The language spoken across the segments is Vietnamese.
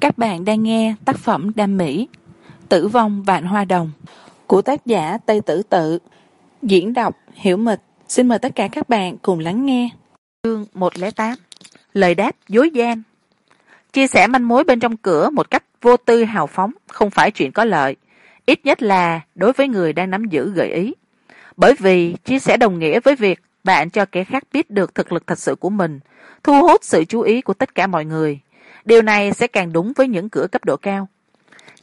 các bạn đang nghe tác phẩm đam mỹ, tử vong vạn hoa đồng, của tác giả tây tử tự. Diễn đọc hiểu mịch. Xin mời tất cả các bạn cùng lắng nghe. Chương một lẻ tám, lời đáp dối gian. Chia sẻ manh mối bên trong cửa một cách vô tư hào phóng, không phải chuyện có lợi. Ít nhất là đối với người đang nắm giữ gợi ý. Bởi vì chia sẻ đồng nghĩa với việc bạn cho kẻ khác biết được thực lực thật sự của mình, thu hút sự chú ý của tất cả mọi người điều này sẽ càng đúng với những cửa cấp độ cao.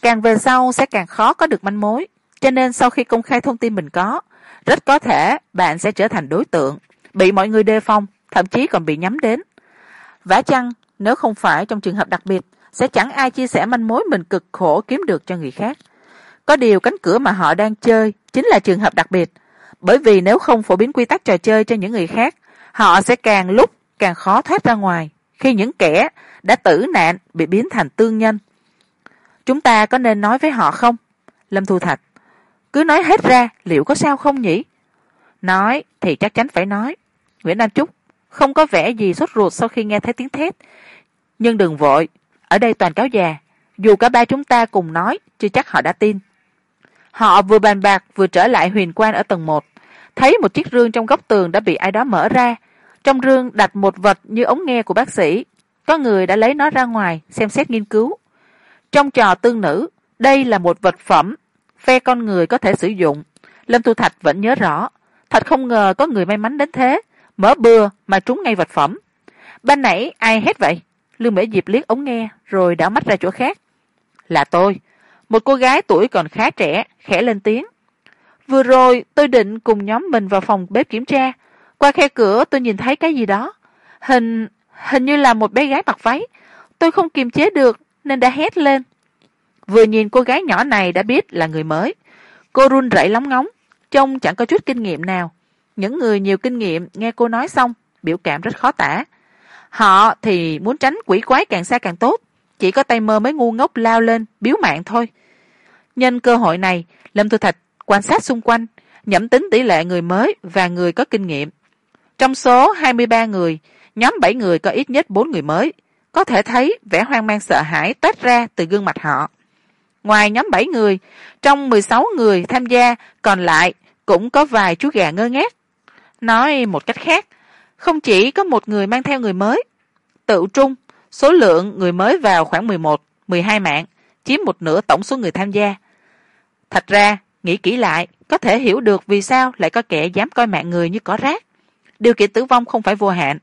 Càng về sau sẽ càng khó có được manh mối. Cho nên sau khi công khai thông tin mình có, rất có thể bạn sẽ trở thành đối tượng, bị mọi người đề phòng, thậm chí còn bị nhắm đến. Vả chăng, nếu không phải trong trường hợp đặc biệt, sẽ chẳng ai chia sẻ manh mối mình cực khổ kiếm được cho người khác. Có điều cánh cửa mà họ đang chơi chính là trường hợp đặc biệt, bởi vì nếu không phổ biến quy tắc trò chơi cho những người khác, họ sẽ càng lúc càng khó thoát ra ngoài khi những kẻ đã tử nạn, bị biến thành tương nhân. Chúng ta có nên nói với họ không? Lâm thu thạch. Cứ nói hết ra, liệu có sao không nhỉ? Nói thì chắc chắn phải nói. Nguyễn nam trúc. Không có vẻ gì sốt ruột sau khi nghe thấy tiếng thét. Nhưng đừng vội. Ở đây toàn cáo già. Dù cả ba chúng ta cùng nói, chưa chắc họ đã tin. Họ vừa bàn bạc, vừa trở lại huyền quan ở tầng một. Thấy một chiếc rương trong góc tường đã bị ai đó mở ra. Trong rương đặt một vật như ống nghe của bác sĩ có người đã lấy nó ra ngoài xem xét nghiên cứu. Trong trò tương nữ, đây là một vật phẩm phe con người có thể sử dụng. Lâm Tu thạch vẫn nhớ rõ, thật không ngờ có người may mắn đến thế, mở bừa mà trúng ngay vật phẩm. Ban nãy ai hết vậy? Lương mễ diệp liếc ống nghe rồi đảo mắt ra chỗ khác. Là tôi. Một cô gái tuổi còn khá trẻ, khẽ lên tiếng. Vừa rồi tôi định cùng nhóm mình vào phòng bếp kiểm tra. Qua khe cửa tôi nhìn thấy cái gì đó. Hình hình như là một bé gái mặc váy. Tôi không kiềm chế được, nên đã hét lên. Vừa nhìn cô gái nhỏ này đã biết là người mới. Cô run rẩy lóng ngóng, trông chẳng có chút kinh nghiệm nào. Những người nhiều kinh nghiệm nghe cô nói xong, biểu cảm rất khó tả. Họ thì muốn tránh quỷ quái càng xa càng tốt, chỉ có tay mơ mới ngu ngốc lao lên, biếu mạng thôi. Nhân cơ hội này, lâm thu thạch quan sát xung quanh, nhẩm tính tỷ lệ người mới và người có kinh nghiệm. Trong số hai mươi ba người nhóm bảy người có ít nhất bốn người mới. Có thể thấy vẻ hoang mang sợ hãi toát ra từ gương mặt họ. Ngoài nhóm bảy người, trong mười sáu người tham gia, còn lại cũng có vài chú gà ngơ ngác. Nói một cách khác, không chỉ có một người mang theo người mới. Tự trung, số lượng người mới vào khoảng mười một, mười hai mạng, chiếm một nửa tổng số người tham gia. Thật ra, nghĩ kỹ lại, có thể hiểu được vì sao lại có kẻ dám coi mạng người như cỏ rác. Điều kiện tử vong không phải vô hạn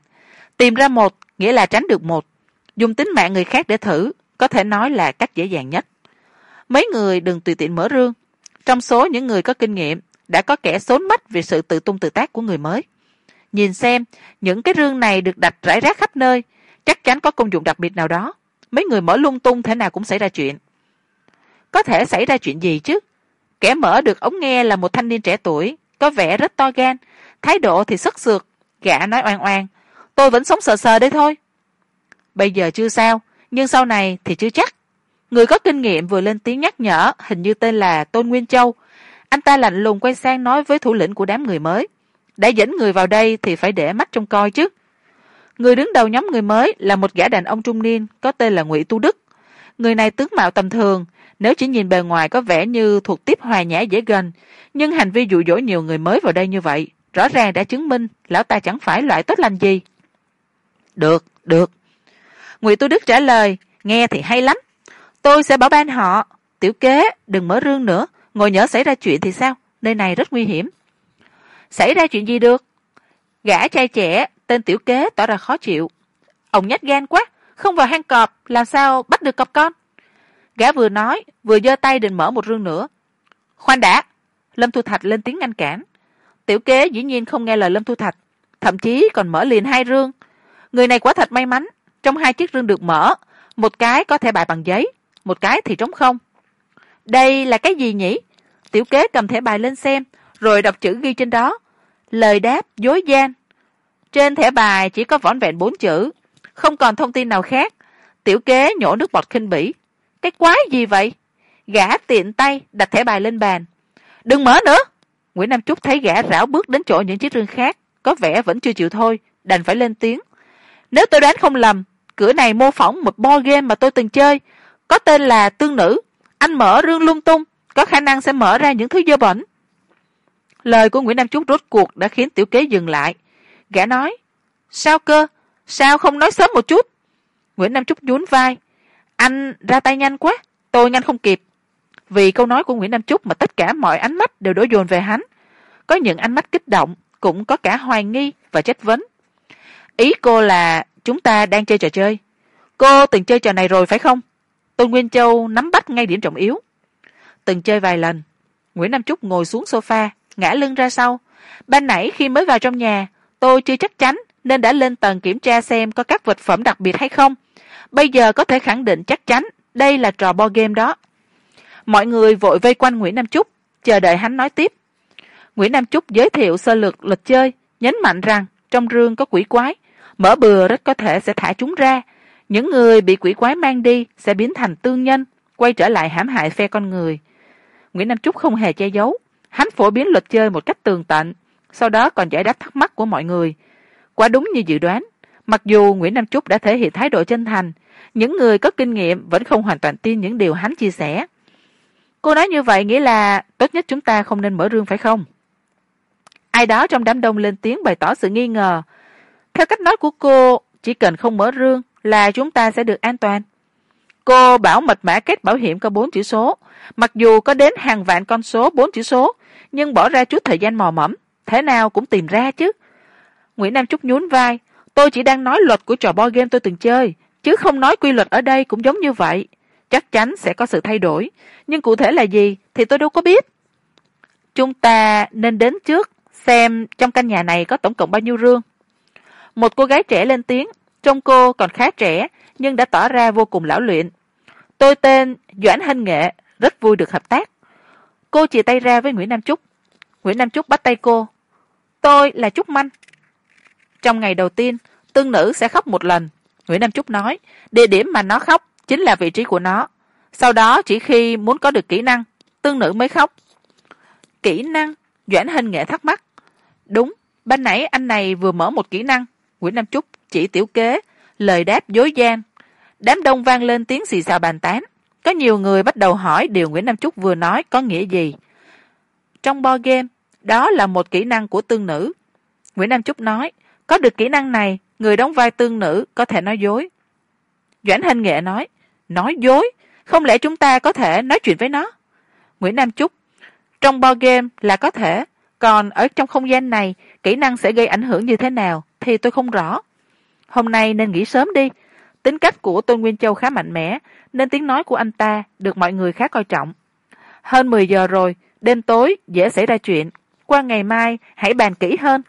tìm ra một, nghĩa là tránh được một. Dùng tính mạng người khác để thử, có thể nói là cách dễ dàng nhất. Mấy người đừng tùy tiện mở rương. Trong số những người có kinh nghiệm, đã có kẻ xốn mắt vì sự tự tung tự tác của người mới. Nhìn xem, những cái rương này được đặt rải rác khắp nơi, chắc chắn có công dụng đặc biệt nào đó. Mấy người mở lung tung thế nào cũng xảy ra chuyện. Có thể xảy ra chuyện gì chứ? Kẻ mở được ống nghe là một thanh niên trẻ tuổi, có vẻ rất to gan, thái độ thì sức sượt gã nói oan oan tôi vẫn sống sờ sờ đây thôi. Bây giờ chưa sao, nhưng sau này thì chưa chắc. Người có kinh nghiệm vừa lên tiếng nhắc nhở, hình như tên là tôn nguyên châu. Anh ta lạnh lùng quay sang nói với thủ lĩnh của đám người mới. Đã dẫn người vào đây thì phải để mắt trông coi chứ. Người đứng đầu nhóm người mới là một gã đàn ông trung niên có tên là ngụy tu đức. Người này tướng mạo tầm thường, nếu chỉ nhìn bề ngoài có vẻ như thuộc tiếp hòa nhã dễ gần, nhưng hành vi dụ dỗ nhiều người mới vào đây như vậy, rõ ràng đã chứng minh lão ta chẳng phải loại tốt lành gì được được. Ngụy tu đức trả lời, nghe thì hay lắm. Tôi sẽ bảo ban họ. Tiểu kế, đừng mở rương nữa. Ngồi nhỡ xảy ra chuyện thì sao? Nơi này rất nguy hiểm. Xảy ra chuyện gì được? Gã trai trẻ, tên tiểu kế, tỏ ra khó chịu. Ông nhát gan quá, không vào hang cọp, làm sao bắt được cọp con? Gã vừa nói, vừa giơ tay định mở một rương nữa. Khoan đã. Lâm thu thạch lên tiếng ngăn cản. Tiểu kế dĩ nhiên không nghe lời lâm thu thạch, thậm chí còn mở liền hai rương người này quả thật may mắn. Trong hai chiếc rương được mở, một cái có thẻ bài bằng giấy, một cái thì trống không. Đây là cái gì nhỉ? Tiểu kế cầm thẻ bài lên xem, rồi đọc chữ ghi trên đó. Lời đáp, dối gian. Trên thẻ bài chỉ có vỏn vẹn bốn chữ, không còn thông tin nào khác. Tiểu kế nhổ nước bọt khinh bỉ. Cái quái gì vậy? Gã tiện tay đặt thẻ bài lên bàn. Đừng mở nữa. Nguyễn nam trúc thấy gã rảo bước đến chỗ những chiếc rương khác, có vẻ vẫn chưa chịu thôi, đành phải lên tiếng nếu tôi đoán không lầm, cửa này mô phỏng một bo game mà tôi từng chơi. Có tên là tương nữ. Anh mở rương lung tung, có khả năng sẽ mở ra những thứ dơ bẩn. Lời của nguyễn nam trúc rốt cuộc đã khiến tiểu kế dừng lại. Gã nói, sao cơ? Sao không nói sớm một chút? Nguyễn nam trúc nhún vai, anh ra tay nhanh quá, tôi nhanh không kịp. Vì câu nói của nguyễn nam trúc mà tất cả mọi ánh mắt đều đổ dồn về hắn. Có những ánh mắt kích động, cũng có cả hoài nghi và chất vấn ý cô là chúng ta đang chơi trò chơi. Cô từng chơi trò này rồi phải không? Tôn nguyên châu nắm bắt ngay điểm trọng yếu. Từng chơi vài lần, nguyễn nam trúc ngồi xuống sofa, ngã lưng ra sau. Ban nãy khi mới vào trong nhà, tôi chưa chắc chắn nên đã lên tầng kiểm tra xem có các vật phẩm đặc biệt hay không. Bây giờ có thể khẳng định chắc chắn đây là trò bo game đó. Mọi người vội vây quanh nguyễn nam trúc chờ đợi hắn nói tiếp. Nguyễn nam trúc giới thiệu sơ lược lịch chơi, nhấn mạnh rằng trong rương có quỷ quái mở bừa rất có thể sẽ thả chúng ra. Những người bị quỷ quái mang đi sẽ biến thành tương nhân, quay trở lại hãm hại phe con người. Nguyễn nam trúc không hề che giấu. Hắn phổ biến luật chơi một cách tường tận, sau đó còn giải đáp thắc mắc của mọi người. Quả đúng như dự đoán. Mặc dù nguyễn nam trúc đã thể hiện thái độ chân thành, những người có kinh nghiệm vẫn không hoàn toàn tin những điều hắn chia sẻ. Cô nói như vậy nghĩa là tốt nhất chúng ta không nên mở rương phải không? Ai đó trong đám đông lên tiếng bày tỏ sự nghi ngờ theo cách nói của cô, chỉ cần không mở rương là chúng ta sẽ được an toàn. Cô bảo mật mã kết bảo hiểm có bốn chữ số. Mặc dù có đến hàng vạn con số bốn chữ số, nhưng bỏ ra chút thời gian mò mẫm, thế nào cũng tìm ra chứ. Nguyễn nam trúc nhún vai, tôi chỉ đang nói luật của trò bo game tôi từng chơi, chứ không nói quy luật ở đây cũng giống như vậy. Chắc chắn sẽ có sự thay đổi, nhưng cụ thể là gì thì tôi đâu có biết. Chúng ta nên đến trước xem trong căn nhà này có tổng cộng bao nhiêu rương một cô gái trẻ lên tiếng, trông cô còn khá trẻ, nhưng đã tỏ ra vô cùng lão luyện. Tôi tên doãn hân nghệ, rất vui được hợp tác. Cô chìa tay ra với nguyễn nam trúc nguyễn nam trúc bắt tay cô. Tôi là trúc manh. Trong ngày đầu tiên, tương nữ sẽ khóc một lần. Nguyễn nam trúc nói, địa điểm mà nó khóc chính là vị trí của nó. Sau đó chỉ khi muốn có được kỹ năng, tương nữ mới khóc. Kỹ năng? Doãn hân nghệ thắc mắc. Đúng, ban nãy anh này vừa mở một kỹ năng nguyễn nam trúc chỉ tiểu kế, lời đáp dối gian. Đám đông vang lên tiếng xì xào bàn tán. Có nhiều người bắt đầu hỏi điều nguyễn nam trúc vừa nói có nghĩa gì. Trong bo game, đó là một kỹ năng của tương nữ. Nguyễn nam trúc nói, có được kỹ năng này, người đóng vai tương nữ có thể nói dối. Doãn hên nghệ nói nói dối? Không lẽ chúng ta có thể nói chuyện với nó? Nguyễn nam trúc trong bo game là có thể, còn ở trong không gian này kỹ năng sẽ gây ảnh hưởng như thế nào thì tôi không rõ. Hôm nay nên nghỉ sớm đi. Tính cách của tôn nguyên châu khá mạnh mẽ, nên tiếng nói của anh ta được mọi người khá coi trọng. Hơn mười giờ rồi, đêm tối dễ xảy ra chuyện. Qua ngày mai, hãy bàn kỹ hơn.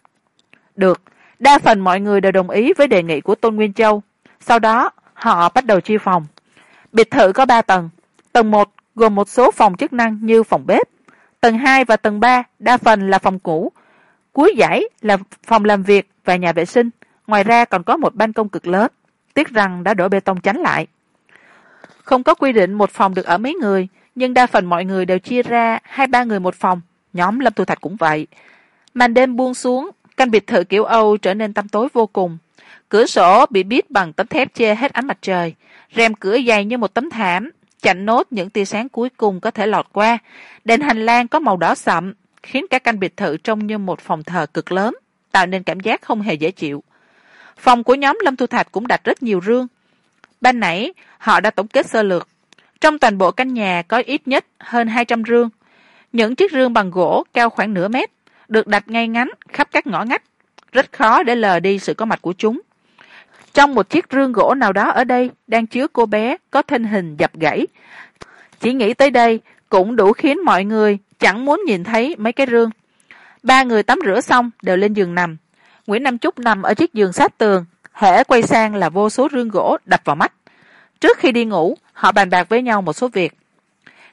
Được, đa phần mọi người đều đồng ý với đề nghị của tôn nguyên châu. Sau đó, họ bắt đầu chia phòng. Biệt thự có ba tầng. Tầng một gồm một số phòng chức năng như phòng bếp. Tầng hai và tầng ba đa phần là phòng cũ cuối dãy là phòng làm việc và nhà vệ sinh. Ngoài ra còn có một ban công cực lớn. Tiếc rằng đã đổ bê tông chắn lại. Không có quy định một phòng được ở mấy người, nhưng đa phần mọi người đều chia ra hai ba người một phòng. Nhóm lâm thu thạch cũng vậy. Màn đêm buông xuống, căn biệt thự kiểu âu trở nên tăm tối vô cùng. Cửa sổ bị bít bằng tấm thép che hết ánh mặt trời. Rèm cửa dày như một tấm thảm chặn nốt những tia sáng cuối cùng có thể lọt qua. Đèn hành lang có màu đỏ sậm khiến cả căn biệt thự trông như một phòng thờ cực lớn, tạo nên cảm giác không hề dễ chịu. Phòng của nhóm lâm thu thạch cũng đặt rất nhiều rương. Ban nãy, họ đã tổng kết sơ lược. Trong toàn bộ căn nhà có ít nhất hơn hai trăm rương. Những chiếc rương bằng gỗ cao khoảng nửa mét, được đặt ngay ngắn khắp các ngõ ngách. Rất khó để lờ đi sự có mặt của chúng. Trong một chiếc rương gỗ nào đó ở đây đang chứa cô bé có thân hình dập gãy. Chỉ nghĩ tới đây cũng đủ khiến mọi người chẳng muốn nhìn thấy mấy cái rương. Ba người tắm rửa xong, đều lên giường nằm. Nguyễn nam trúc nằm ở chiếc giường sát tường, hễ quay sang là vô số rương gỗ đập vào mắt. Trước khi đi ngủ, họ bàn bạc với nhau một số việc.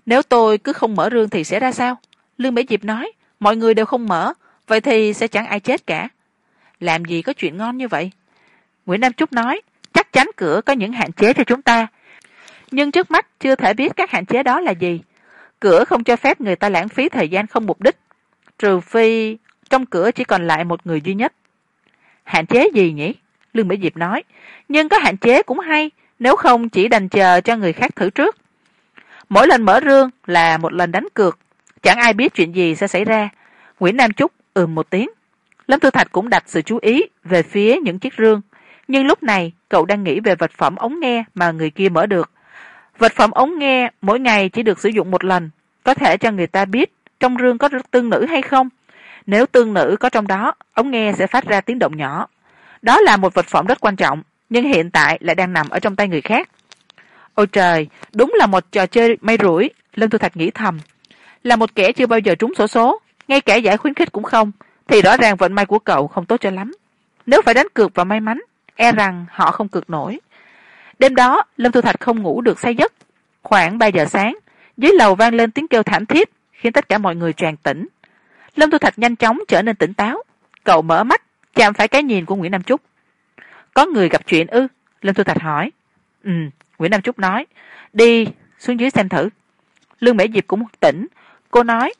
Nếu tôi cứ không mở rương thì sẽ ra sao? Lương bể diệp nói, mọi người đều không mở, vậy thì sẽ chẳng ai chết cả. Làm gì có chuyện ngon như vậy? Nguyễn nam trúc nói, chắc chắn cửa có những hạn chế cho chúng ta. Nhưng trước mắt chưa thể biết các hạn chế đó là gì cửa không cho phép người ta lãng phí thời gian không mục đích, trừ phi trong cửa chỉ còn lại một người duy nhất. Hạn chế gì nhỉ? Lương mỹ diệp nói. Nhưng có hạn chế cũng hay, nếu không chỉ đành chờ cho người khác thử trước. Mỗi lần mở rương là một lần đánh cược, chẳng ai biết chuyện gì sẽ xảy ra. Nguyễn nam trúc ừm một tiếng. Lâm thư thạch cũng đặt sự chú ý về phía những chiếc rương. Nhưng lúc này, cậu đang nghĩ về vật phẩm ống nghe mà người kia mở được vật phẩm ống nghe mỗi ngày chỉ được sử dụng một lần, có thể cho người ta biết trong rương có tương nữ hay không. Nếu tương nữ có trong đó, ống nghe sẽ phát ra tiếng động nhỏ. Đó là một vật phẩm rất quan trọng, nhưng hiện tại lại đang nằm ở trong tay người khác. Ôi trời, đúng là một trò chơi may rủi, lâm thu thạch nghĩ thầm. Là một kẻ chưa bao giờ trúng sổ số, ngay cả giải khuyến khích cũng không, thì rõ ràng vận may của cậu không tốt cho lắm. Nếu phải đánh cược vào may mắn e rằng họ không cược nổi đêm đó, lâm thu thạch không ngủ được say giấc. Khoảng ba giờ sáng, dưới lầu vang lên tiếng kêu thảm thiết, khiến tất cả mọi người tràn tỉnh. Lâm thu thạch nhanh chóng trở nên tỉnh táo. Cậu mở mắt, chạm phải cái nhìn của nguyễn nam trúc có người gặp chuyện ư? Lâm thu thạch hỏi. Ừ nguyễn nam trúc nói. Đi, xuống dưới xem thử. Lương mễ diệp cũng tỉnh. Cô nói,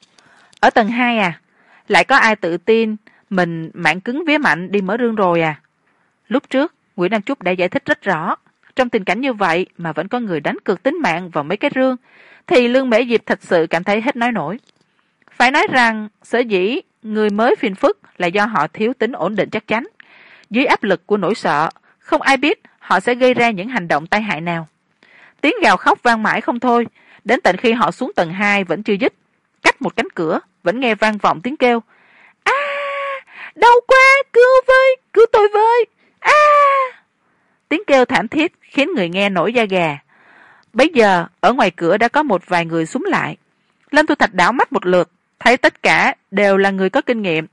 ở tầng hai à lại có ai tự tin mình mạng cứng vía mạnh đi mở rương rồi à? Lúc trước, nguyễn nam trúc đã giải thích rất rõ trong tình cảnh như vậy mà vẫn có người đánh cược tính mạng vào mấy cái rương, thì lương mễ diệp thật sự cảm thấy hết nói nổi. Phải nói rằng, sở dĩ người mới phiền phức là do họ thiếu tính ổn định chắc chắn. Dưới áp lực của nỗi sợ, không ai biết họ sẽ gây ra những hành động tai hại nào. Tiếng gào khóc vang mãi không thôi, đến tận khi họ xuống tầng hai vẫn chưa dứt. Cách một cánh cửa, vẫn nghe vang vọng tiếng kêu. A, đau quá, cứu với, cứu tôi với! A tiếng kêu thảm thiết khiến người nghe nổi da gà. Bấy giờ, ở ngoài cửa đã có một vài người súng lại. Lâm thu thạch đảo mắt một lượt, thấy tất cả đều là người có kinh nghiệm.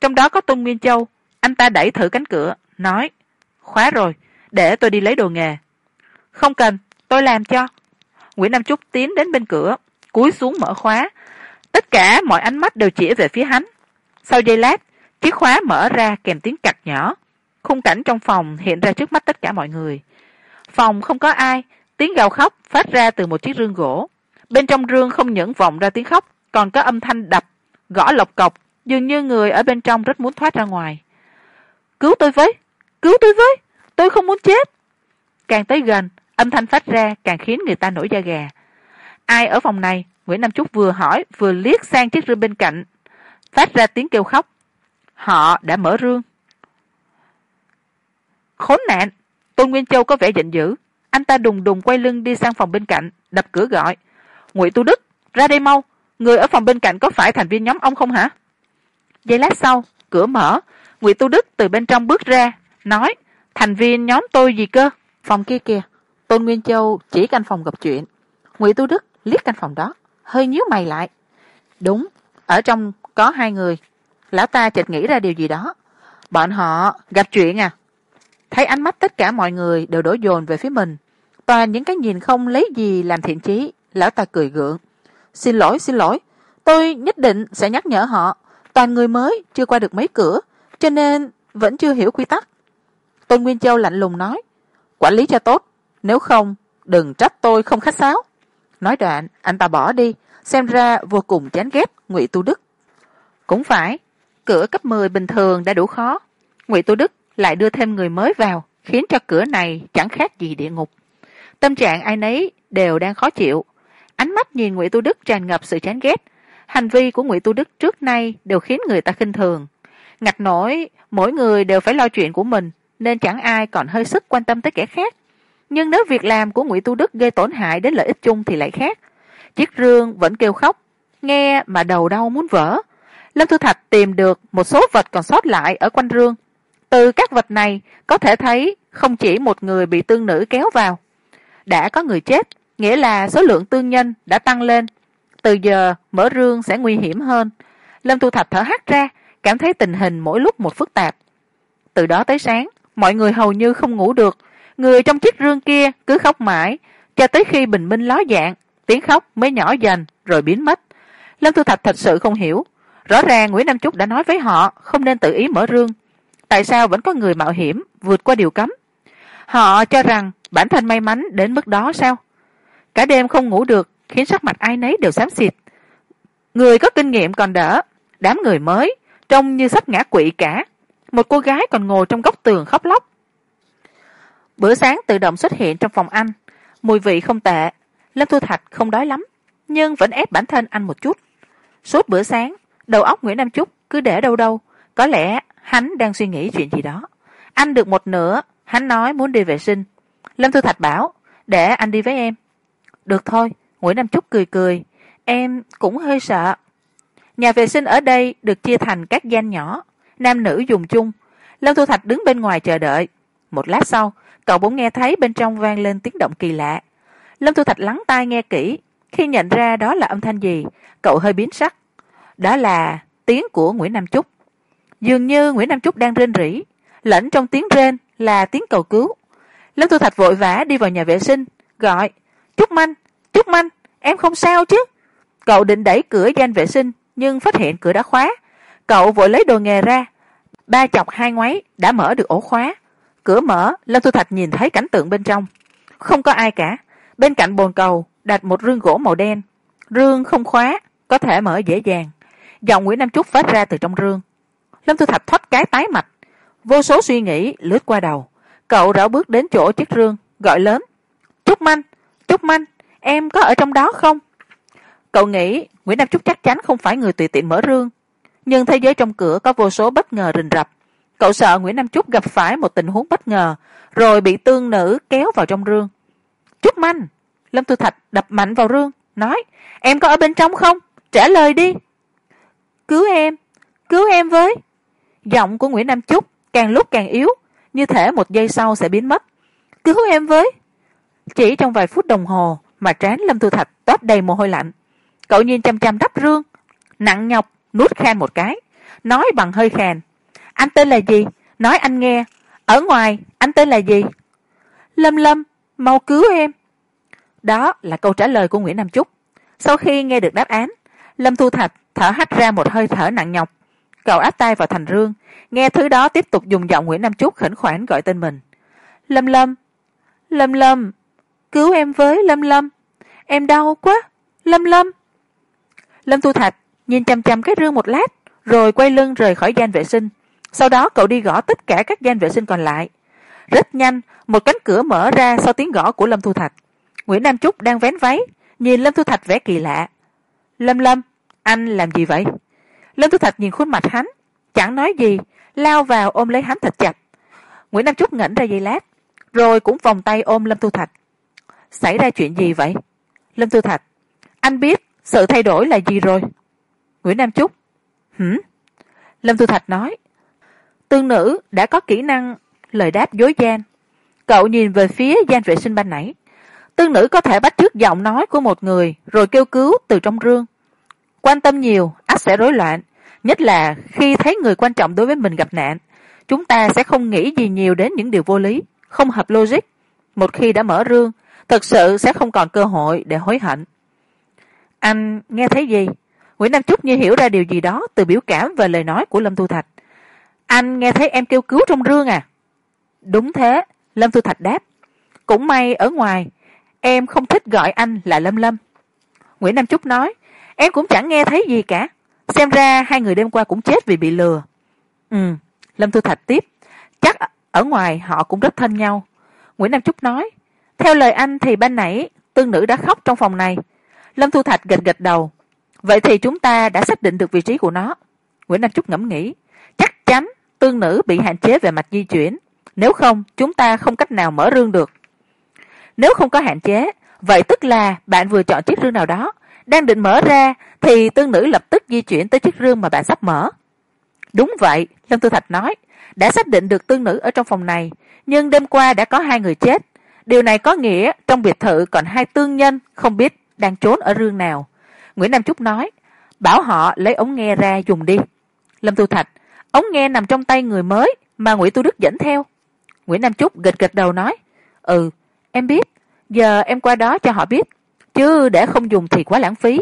Trong đó có tôn nguyên châu. Anh ta đẩy thử cánh cửa, nói, khóa rồi, để tôi đi lấy đồ nghề. Không cần, tôi làm cho. Nguyễn nam trúc tiến đến bên cửa, cúi xuống mở khóa. Tất cả mọi ánh mắt đều chỉ về phía hắn. Sau giây lát, chiếc khóa mở ra kèm tiếng cạch nhỏ khung cảnh trong phòng hiện ra trước mắt tất cả mọi người. Phòng không có ai, tiếng gào khóc phát ra từ một chiếc rương gỗ. Bên trong rương không những vọng ra tiếng khóc, còn có âm thanh đập, gõ lộc cọc dường như người ở bên trong rất muốn thoát ra ngoài. Cứu tôi với! Cứu tôi với! Tôi không muốn chết! Càng tới gần, âm thanh phát ra càng khiến người ta nổi da gà. Ai ở phòng này? Nguyễn nam trúc vừa hỏi, vừa liếc sang chiếc rương bên cạnh. Phát ra tiếng kêu khóc. Họ đã mở rương khốn nạn, tôn nguyên châu có vẻ giận dữ. Anh ta đùng đùng quay lưng đi sang phòng bên cạnh, đập cửa gọi. Ngụy tu đức, ra đây mau, người ở phòng bên cạnh có phải thành viên nhóm ông không hả? Giây lát sau, cửa mở, ngụy tu đức từ bên trong bước ra, nói, thành viên nhóm tôi gì cơ? Phòng kia kìa, tôn nguyên châu chỉ căn phòng gặp chuyện. Ngụy tu đức liếc căn phòng đó, hơi nhíu mày lại. Đúng, ở trong có hai người. Lão ta chợt nghĩ ra điều gì đó. Bọn họ gặp chuyện à? Thấy ánh mắt tất cả mọi người đều đổ dồn về phía mình. Toàn những cái nhìn không lấy gì làm thiện chí, lão ta cười gượng. Xin lỗi xin lỗi. Tôi nhất định sẽ nhắc nhở họ. Toàn người mới chưa qua được mấy cửa, cho nên vẫn chưa hiểu quy tắc. Tôn nguyên châu lạnh lùng nói, quản lý cho tốt, nếu không, đừng trách tôi không khách sáo. Nói đoạn, anh ta bỏ đi, xem ra vô cùng chán ghét ngụy tu đức. Cũng phải, cửa cấp mười bình thường đã đủ khó. Ngụy tu đức lại đưa thêm người mới vào, khiến cho cửa này chẳng khác gì địa ngục. Tâm trạng ai nấy đều đang khó chịu. Ánh mắt nhìn ngụy tu đức tràn ngập sự chán ghét. Hành vi của ngụy tu đức trước nay đều khiến người ta khinh thường. Ngặt nổi, mỗi người đều phải lo chuyện của mình, nên chẳng ai còn hơi sức quan tâm tới kẻ khác. Nhưng nếu việc làm của ngụy tu đức gây tổn hại đến lợi ích chung thì lại khác. Chiếc rương vẫn kêu khóc, nghe mà đầu đau muốn vỡ. Lâm thu thạch tìm được một số vật còn sót lại ở quanh rương từ các vật này, có thể thấy không chỉ một người bị tương nữ kéo vào. Đã có người chết, nghĩa là số lượng tương nhân đã tăng lên. Từ giờ mở rương sẽ nguy hiểm hơn. Lâm tu thạch thở hắt ra, cảm thấy tình hình mỗi lúc một phức tạp. Từ đó tới sáng, mọi người hầu như không ngủ được. Người trong chiếc rương kia cứ khóc mãi, cho tới khi bình minh ló dạng, tiếng khóc mới nhỏ dần rồi biến mất. Lâm tu thạch thật sự không hiểu. Rõ ràng nguyễn nam trúc đã nói với họ không nên tự ý mở rương tại sao vẫn có người mạo hiểm vượt qua điều cấm? Họ cho rằng bản thân may mắn đến mức đó sao? Cả đêm không ngủ được, khiến sắc mặt ai nấy đều xám xịt. Người có kinh nghiệm còn đỡ, đám người mới, trông như sắp ngã quỵ cả. Một cô gái còn ngồi trong góc tường khóc lóc. Bữa sáng tự động xuất hiện trong phòng ăn. Mùi vị không tệ, lâm thu thạch không đói lắm, nhưng vẫn ép bản thân ăn một chút. Suốt bữa sáng, đầu óc nguyễn nam trúc cứ để đâu đâu, có lẽ hắn đang suy nghĩ chuyện gì đó. Ăn được một nửa, hắn nói muốn đi vệ sinh. Lâm thu thạch bảo, để anh đi với em. Được thôi. Nguyễn nam trúc cười cười, em cũng hơi sợ. Nhà vệ sinh ở đây được chia thành các gian nhỏ, nam nữ dùng chung. Lâm thu thạch đứng bên ngoài chờ đợi. Một lát sau, cậu bỗng nghe thấy bên trong vang lên tiếng động kỳ lạ. Lâm thu thạch lắng tai nghe kỹ, khi nhận ra đó là âm thanh gì, cậu hơi biến sắc. Đó là tiếng của nguyễn nam trúc dường như nguyễn nam trúc đang rên rỉ. Lẫn trong tiếng rên là tiếng cầu cứu. Lâm thu thạch vội vã đi vào nhà vệ sinh, gọi trúc manh trúc manh, em không sao chứ? Cậu định đẩy cửa gian vệ sinh, nhưng phát hiện cửa đã khóa. Cậu vội lấy đồ nghề ra. Ba chọc hai ngoáy đã mở được ổ khóa. Cửa mở, lâm thu thạch nhìn thấy cảnh tượng bên trong. Không có ai cả. Bên cạnh bồn cầu đặt một rương gỗ màu đen. Rương không khóa, có thể mở dễ dàng. Giọng nguyễn nam trúc phát ra từ trong rương lâm thu thạch thoát cái tái mạch. Vô số suy nghĩ lướt qua đầu. Cậu rảo bước đến chỗ chiếc rương, gọi lớn. Trúc manh trúc manh, em có ở trong đó không? Cậu nghĩ nguyễn nam trúc chắc chắn không phải người tùy tiện mở rương. Nhưng thế giới trong cửa có vô số bất ngờ rình rập. Cậu sợ nguyễn nam trúc gặp phải một tình huống bất ngờ, rồi bị tương nữ kéo vào trong rương. Trúc manh, lâm tư thạch đập mạnh vào rương, nói, em có ở bên trong không? Trả lời đi. Cứu em cứu em với giọng của nguyễn nam trúc càng lúc càng yếu, như thể một giây sau sẽ biến mất. Cứu em với, chỉ trong vài phút đồng hồ mà trán lâm thu thạch toát đầy mồ hôi lạnh. Cậu nhìn chăm chăm đắp rương, nặng nhọc nuốt khan một cái, nói bằng hơi khàn. Anh tên là gì? Nói anh nghe. Ở ngoài, anh tên là gì? Lâm lâm, mau cứu em. Đó là câu trả lời của nguyễn nam trúc sau khi nghe được đáp án, lâm thu thạch thở hắt ra một hơi thở nặng nhọc cậu áp tay vào thành rương. Nghe thứ đó tiếp tục dùng giọng nguyễn nam trúc khẩn khoản gọi tên mình. Lâm lâm. Lâm lâm. Cứu em với lâm lâm. Em đau quá. Lâm lâm. Lâm thu thạch nhìn chằm chằm cái rương một lát, rồi quay lưng rời khỏi gian vệ sinh. Sau đó cậu đi gõ tất cả các gian vệ sinh còn lại. Rất nhanh, một cánh cửa mở ra sau tiếng gõ của lâm thu thạch. Nguyễn nam trúc đang vén váy, nhìn lâm thu thạch vẻ kỳ lạ. Lâm lâm, anh làm gì vậy? Lâm thu thạch nhìn khuôn mặt hắn, chẳng nói gì, lao vào ôm lấy hắn thật chặt. Nguyễn nam trúc ngẩng ra giây lát, rồi cũng vòng tay ôm lâm Tu thạch. Xảy ra chuyện gì vậy? Lâm Tu thạch, anh biết sự thay đổi là gì rồi? Nguyễn nam trúc, hử? Lâm Tu thạch nói, tương nữ đã có kỹ năng lời đáp dối gian. Cậu nhìn về phía gian vệ sinh ban nãy. Tương nữ có thể bắt trước giọng nói của một người rồi kêu cứu từ trong rương quan tâm nhiều, ắt sẽ rối loạn. Nhất là khi thấy người quan trọng đối với mình gặp nạn, chúng ta sẽ không nghĩ gì nhiều đến những điều vô lý, không hợp logic. Một khi đã mở rương thật sự sẽ không còn cơ hội để hối hận. Anh nghe thấy gì? Nguyễn nam trúc như hiểu ra điều gì đó từ biểu cảm và lời nói của lâm thu thạch. Anh nghe thấy em kêu cứu trong rương à? Đúng thế, lâm thu thạch đáp. Cũng may ở ngoài, em không thích gọi anh là lâm lâm. Nguyễn nam trúc nói em cũng chẳng nghe thấy gì cả. Xem ra hai người đêm qua cũng chết vì bị lừa. Ừ lâm thu thạch tiếp. Chắc ở ngoài họ cũng rất thân nhau. Nguyễn nam trúc nói, theo lời anh thì ban nãy tương nữ đã khóc trong phòng này. Lâm thu thạch gật gật đầu, vậy thì chúng ta đã xác định được vị trí của nó. Nguyễn nam trúc ngẫm nghĩ, chắc chắn tương nữ bị hạn chế về mặt di chuyển. Nếu không, chúng ta không cách nào mở rương được. Nếu không có hạn chế, vậy tức là bạn vừa chọn chiếc rương nào đó đang định mở ra, thì tương nữ lập tức di chuyển tới chiếc rương mà bạn sắp mở. Đúng vậy, lâm tư thạch nói, đã xác định được tương nữ ở trong phòng này, nhưng đêm qua đã có hai người chết. Điều này có nghĩa trong biệt thự còn hai tương nhân không biết đang trốn ở rương nào. Nguyễn nam trúc nói, bảo họ lấy ống nghe ra dùng đi. Lâm tu thạch, ống nghe nằm trong tay người mới mà nguyễn tu đức dẫn theo. Nguyễn nam trúc gật gật đầu nói ừ em biết, giờ em qua đó cho họ biết chứ để không dùng thì quá lãng phí.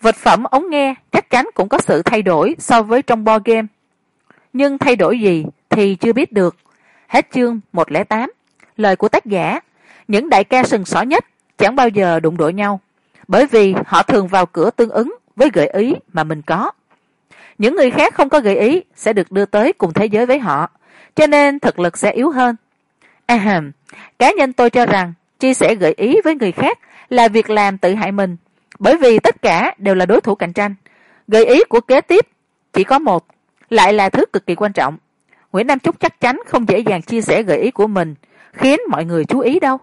Vật phẩm ống nghe chắc chắn cũng có sự thay đổi so với trong bo game. Nhưng thay đổi gì thì chưa biết được. Hết chương một lẻ tám. Lời của tác giả, những đại ca sừng sỏ nhất chẳng bao giờ đụng độ nhau, bởi vì họ thường vào cửa tương ứng với gợi ý mà mình có. Những người khác không có gợi ý sẽ được đưa tới cùng thế giới với họ, cho nên thực lực sẽ yếu hơn. Ahem, cá nhân tôi cho rằng chia sẻ gợi ý với người khác là việc làm tự hại mình, bởi vì tất cả đều là đối thủ cạnh tranh. Gợi ý của kế tiếp, chỉ có một, lại là thứ cực kỳ quan trọng. Nguyễn nam trúc chắc chắn không dễ dàng chia sẻ gợi ý của mình, khiến mọi người chú ý đâu.